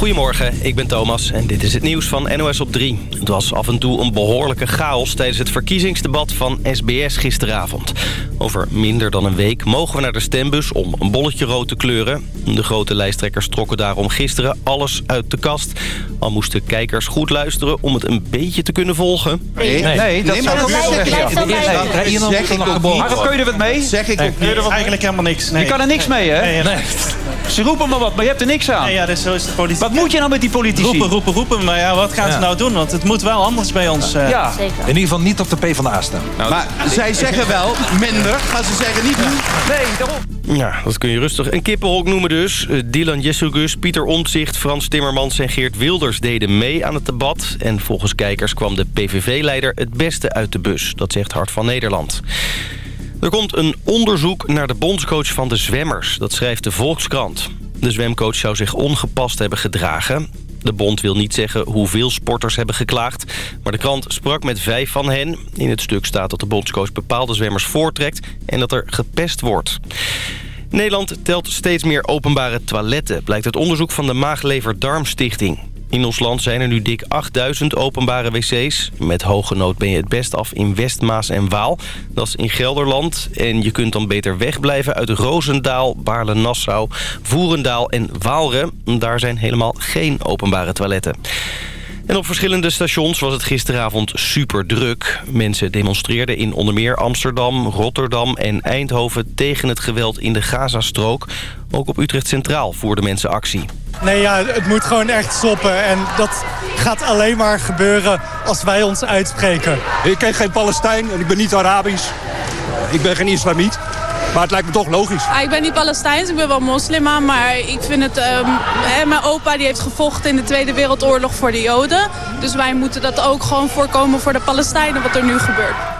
Goedemorgen, ik ben Thomas en dit is het nieuws van NOS op 3. Het was af en toe een behoorlijke chaos tijdens het verkiezingsdebat van SBS gisteravond. Over minder dan een week mogen we naar de stembus om een bolletje rood te kleuren. De grote lijsttrekkers trokken daarom gisteren alles uit de kast. Al moesten kijkers goed luisteren om het een beetje te kunnen volgen. Nee, nee, dat zou ik zeggen. Maar wat kun je er wat mee? Zeg ik ook Nee, eigenlijk helemaal niks. Nee. Je kan er niks mee, hè? Nee, nee. Ze roepen maar wat, maar je hebt er niks aan. Nee, ja, dus zo is de politiek. Wat moet je nou met die politici? Roepen, roepen, roepen. Maar ja, wat gaan ze nou doen? Want het moet wel anders bij ons. eh. Ja, In ieder geval niet op de PvdA staan. Maar zij zeggen wel minder, maar ze zeggen niet hoe. nee, daarom. Ja, dat kun je rustig een kippenhok noemen dus. Eh, Dylan Jessugus, Pieter Omtzigt, Frans Timmermans en Geert Wilders deden mee aan het debat. En volgens kijkers kwam de PVV-leider het beste uit de bus. Dat zegt Hart van Nederland. Er komt een onderzoek naar de bondscoach van de zwemmers. Dat schrijft de Volkskrant. De zwemcoach zou zich ongepast hebben gedragen. De bond wil niet zeggen hoeveel sporters hebben geklaagd. Maar de krant sprak met vijf van hen. In het stuk staat dat de bondscoach bepaalde zwemmers voortrekt... en dat er gepest wordt. Nederland telt steeds meer openbare toiletten... blijkt uit onderzoek van de Maag-Lever-Darmstichting. In ons land zijn er nu dik 8000 openbare wc's. Met hoge nood ben je het best af in Westmaas en Waal. Dat is in Gelderland. En je kunt dan beter wegblijven uit Roosendaal, Baarle-Nassau, Voerendaal en Waalre. Daar zijn helemaal geen openbare toiletten. En op verschillende stations was het gisteravond super druk. Mensen demonstreerden in onder meer Amsterdam, Rotterdam en Eindhoven... tegen het geweld in de Gazastrook. Ook op Utrecht Centraal voerden mensen actie. Nee, ja, het moet gewoon echt stoppen. En dat gaat alleen maar gebeuren als wij ons uitspreken. Ik ken geen Palestijn en ik ben niet Arabisch. Ik ben geen islamiet. Maar het lijkt me toch logisch. Ah, ik ben niet Palestijns, ik ben wel moslima, maar ik vind het... ehm, hè, mijn opa die heeft gevochten in de Tweede Wereldoorlog voor de Joden. Dus wij moeten dat ook gewoon voorkomen voor de Palestijnen, wat er nu gebeurt.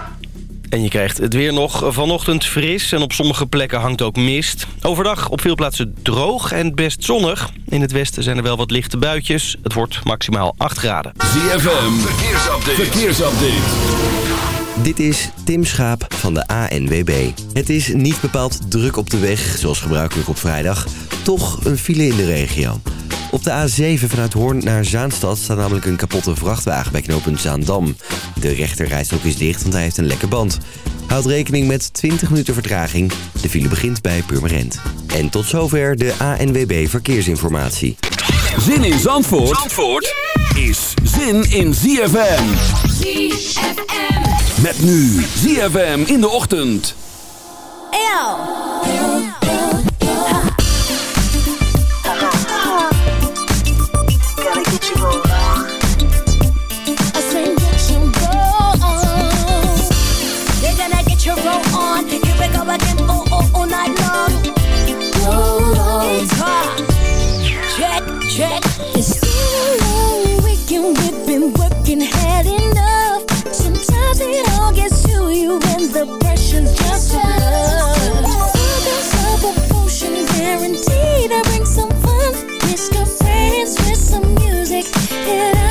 En je krijgt het weer nog vanochtend fris en op sommige plekken hangt ook mist. Overdag op veel plaatsen droog en best zonnig. In het westen zijn er wel wat lichte buitjes. Het wordt maximaal 8 graden. ZFM, verkeersupdate. verkeersupdate. Dit is Tim Schaap van de ANWB. Het is niet bepaald druk op de weg, zoals gebruikelijk op vrijdag. Toch een file in de regio. Op de A7 vanuit Hoorn naar Zaanstad staat namelijk een kapotte vrachtwagen bij knooppunt Zaandam. De rechterrijstrook is dicht, want hij heeft een lekke band. Houd rekening met 20 minuten vertraging. De file begint bij Purmerend. En tot zover de ANWB Verkeersinformatie. Zin in Zandvoort, Zandvoort is zin in ZFM. ZFM. Met nu ZFM in de ochtend. I Check, been a long weekend. We've been working hard enough. Sometimes it all gets to you when the pressure's just too much. Others of a potion guaranteed to bring some fun. Risk your friends with some music. Head out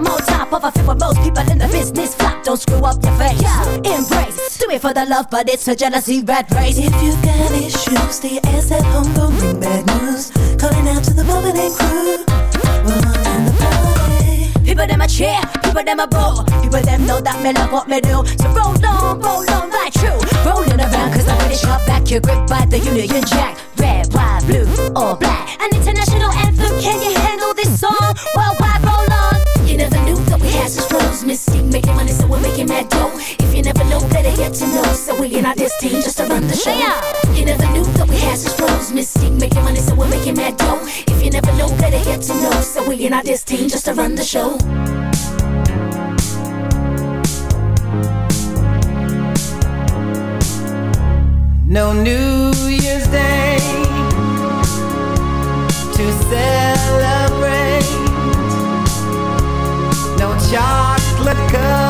I'm on top of a fit with most people in the business. Flop, don't screw up your face. Yeah. Embrace, do it for the love, but it's a jealousy rat race. If you got issues, stay your ass at home, don't bring bad news. Calling out to the moment and crew. We're in the party. People them a cheer, people them a boo. People them know that me love what me do. So roll on, roll on, right true. Rolling around cause I'm ready sharp back. You're gripped by the Union Jack. Red, white, blue, or black. An international had such making money, so we're making mad dough. If you never know, better get to know. So we in our this team just to run the show. Yeah. You never knew that we had such flows. Mystic, making money, so we're making mad dough. If you never know, better get to know. So we in our this team just to run the show. No New Year's Day to celebrate. No chocolate that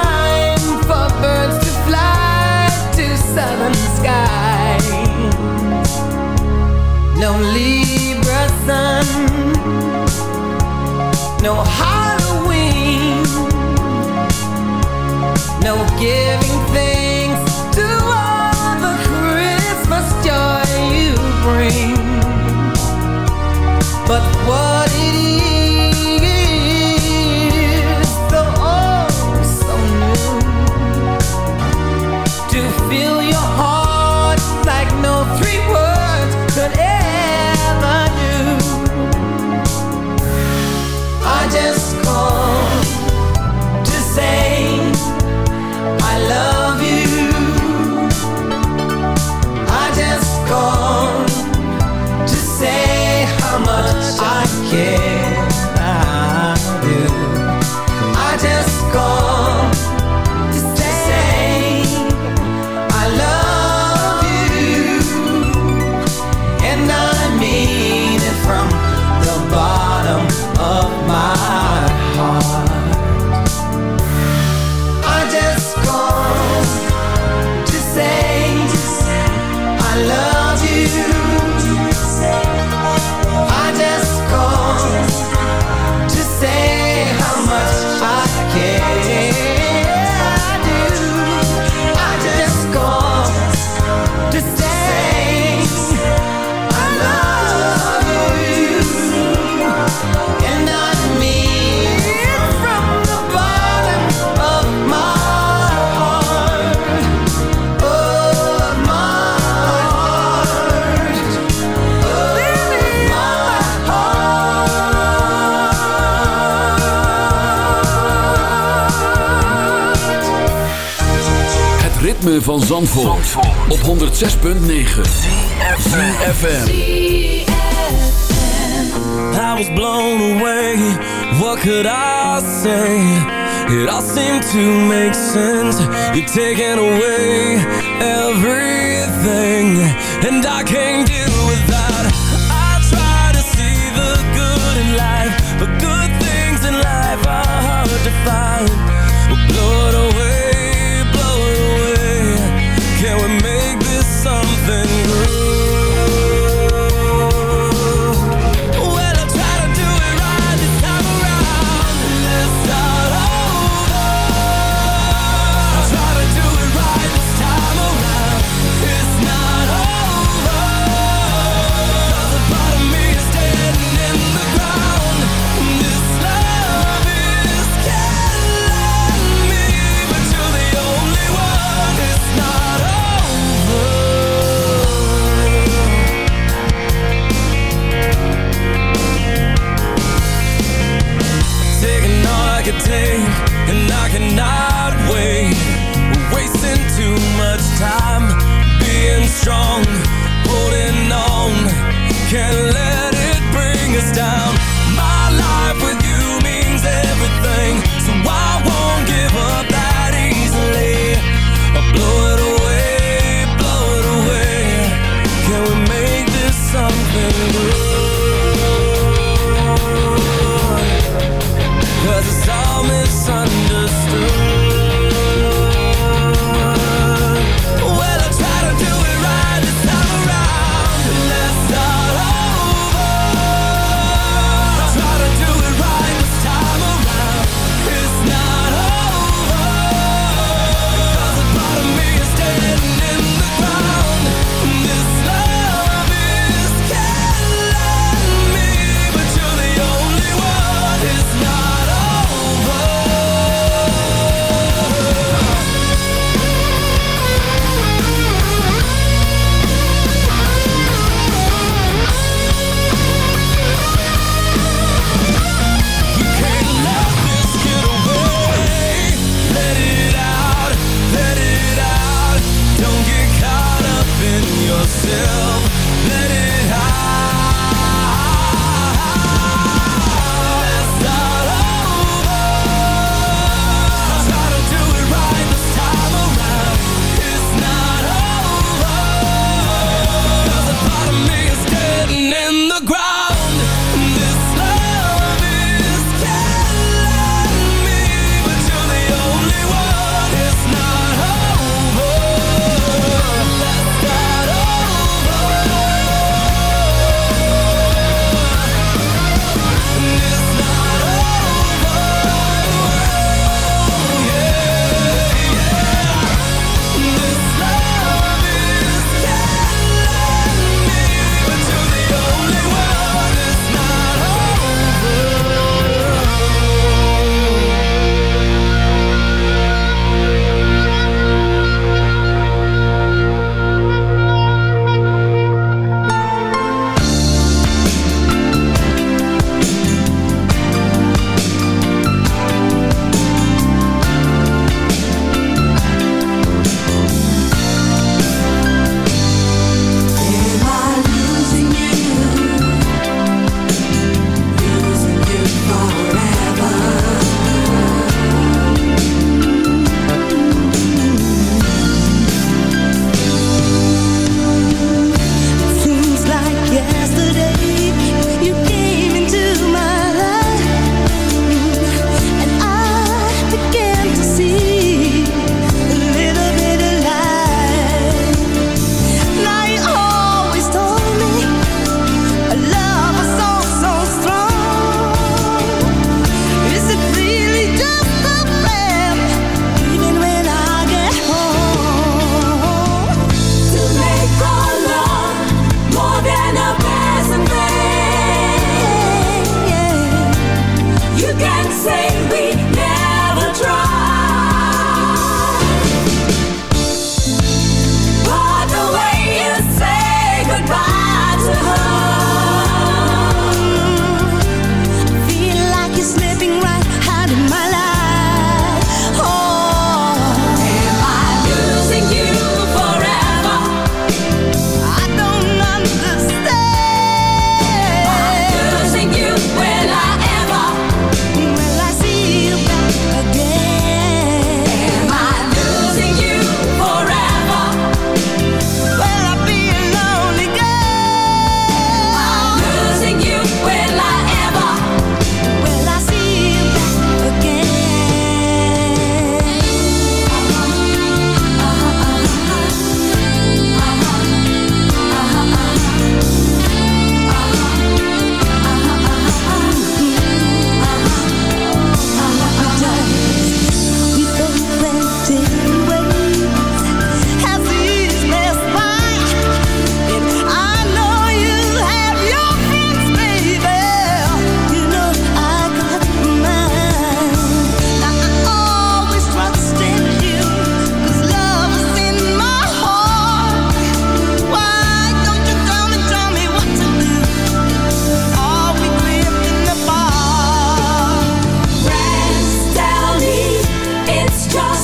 no Halloween, no giving things. 106.9 ZFM I was blown away. What could I say? It all seemed to make sense. You're taking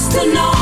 to know.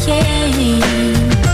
Came.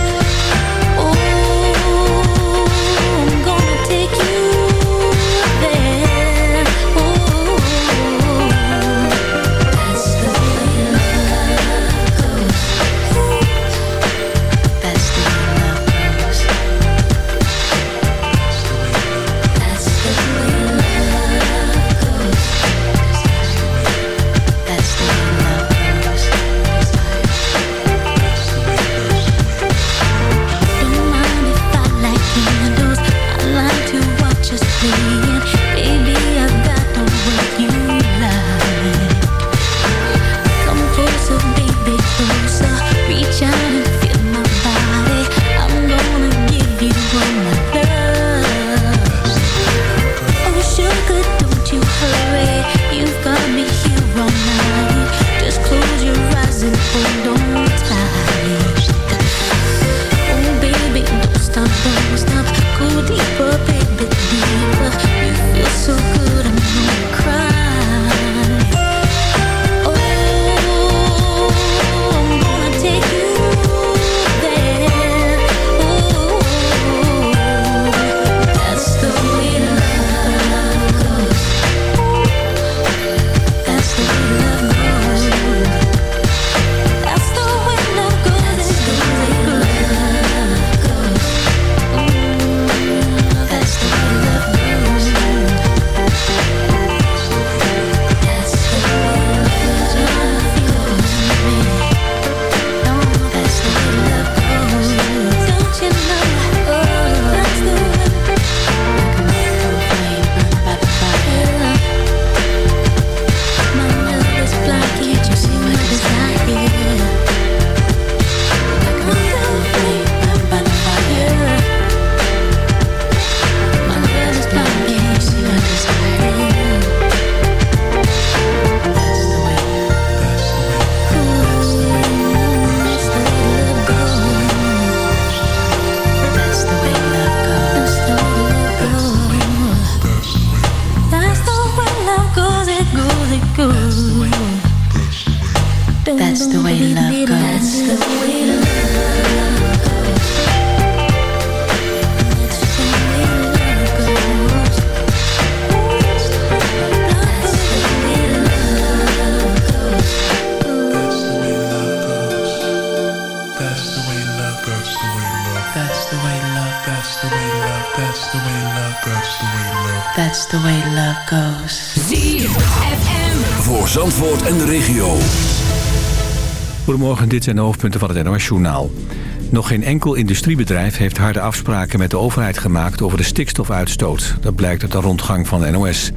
Goedemorgen, dit zijn de hoofdpunten van het NOS-journaal. Nog geen enkel industriebedrijf heeft harde afspraken met de overheid gemaakt over de stikstofuitstoot. Dat blijkt uit de rondgang van de NOS.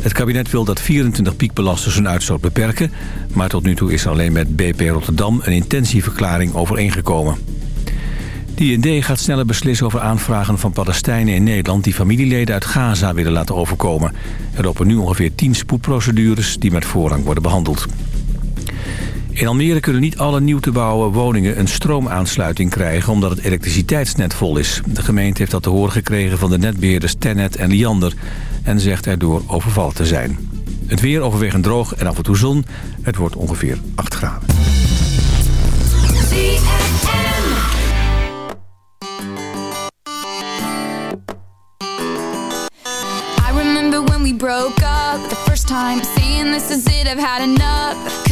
Het kabinet wil dat 24 piekbelasters hun uitstoot beperken... maar tot nu toe is er alleen met BP Rotterdam een intentieverklaring overeengekomen. De IND gaat sneller beslissen over aanvragen van Palestijnen in Nederland... die familieleden uit Gaza willen laten overkomen. Er lopen nu ongeveer 10 spoedprocedures die met voorrang worden behandeld. In Almere kunnen niet alle nieuw te bouwen woningen een stroomaansluiting krijgen... omdat het elektriciteitsnet vol is. De gemeente heeft dat te horen gekregen van de netbeheerders Tennet en Liander... en zegt erdoor overvallen te zijn. Het weer overwegend droog en af en toe zon. Het wordt ongeveer 8 graden. I remember when we broke up the first time Saying this is it, I've had enough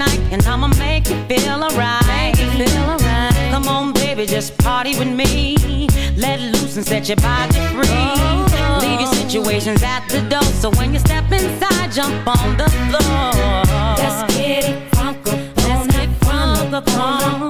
tonight and I'ma make you feel alright. Feel. Come on, baby, just party with me. Let loose and set your body free. Oh. Leave your situations at the door. So when you step inside, jump on the floor. Let's get it funky, Let's get crunk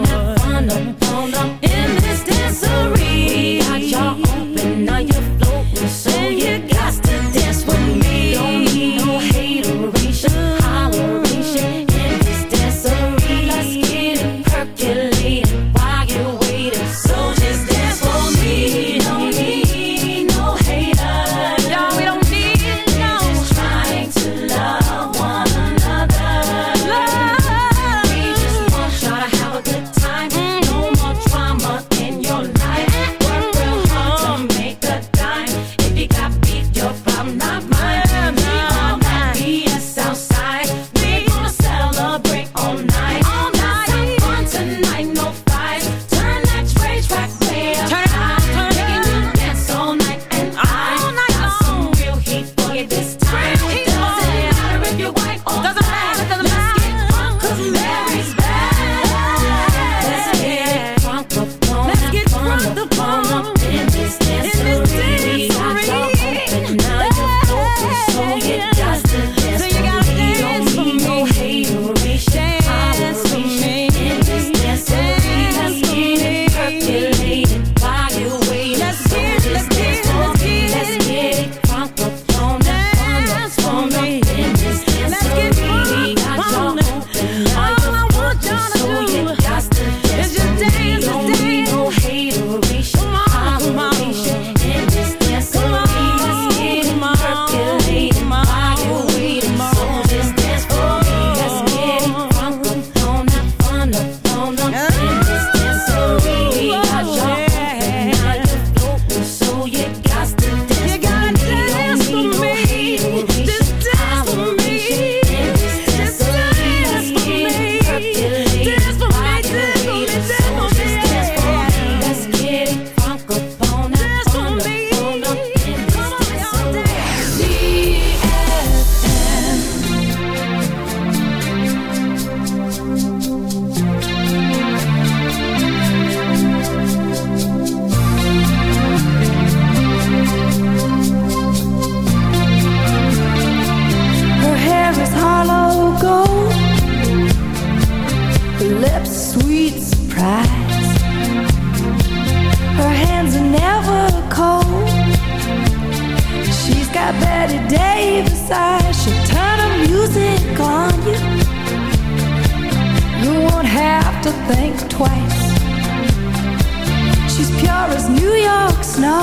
as New York snow.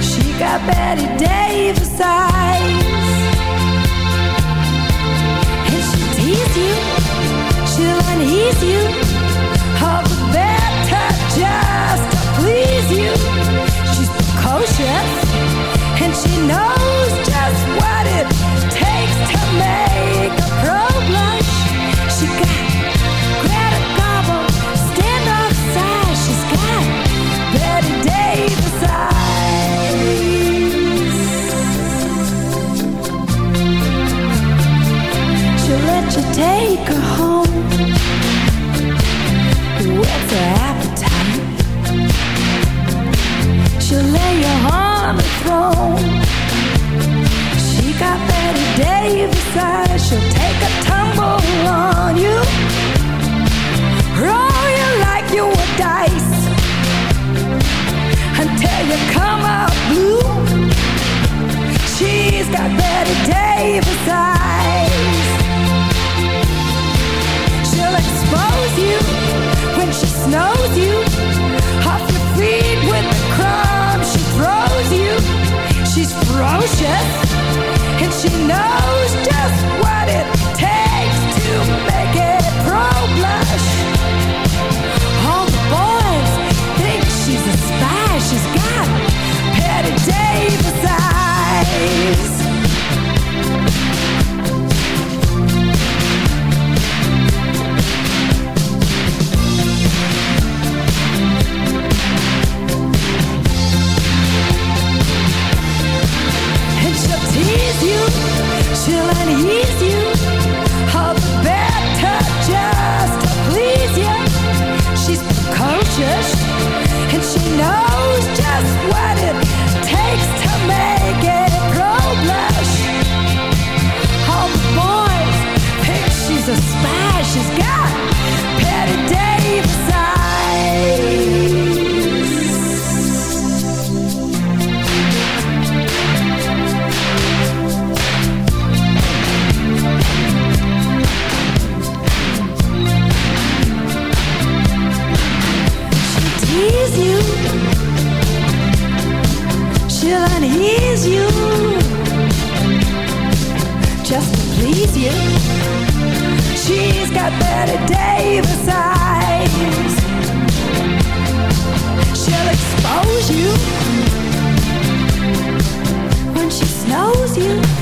She got Betty Davis eyes. And she'll tease you, she'll unease you. got Betty Davis eyes. She'll expose you when she snows you. Off your feet with the crumbs she throws you. She's ferocious and she knows just what it easier. She's got Betty Davis eyes. She'll expose you. When she snows you.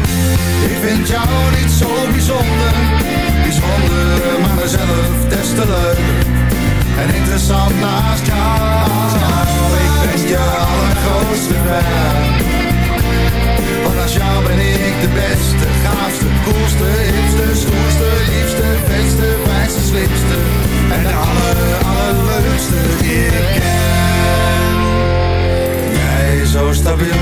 Ik vind jou niet zo bijzonder. Bijzonder, maar mezelf des te leuker. En interessant naast jou. Ik ben je allergrootste fan. Want als jou ben ik de beste, gaafste, koelste, hipste, stoerste, liefste, vetste, fijnste, slimste. En de aller, allerleukste die ik ken. Jij zo stabiel,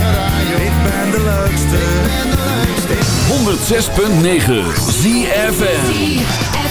106.9 ZFM.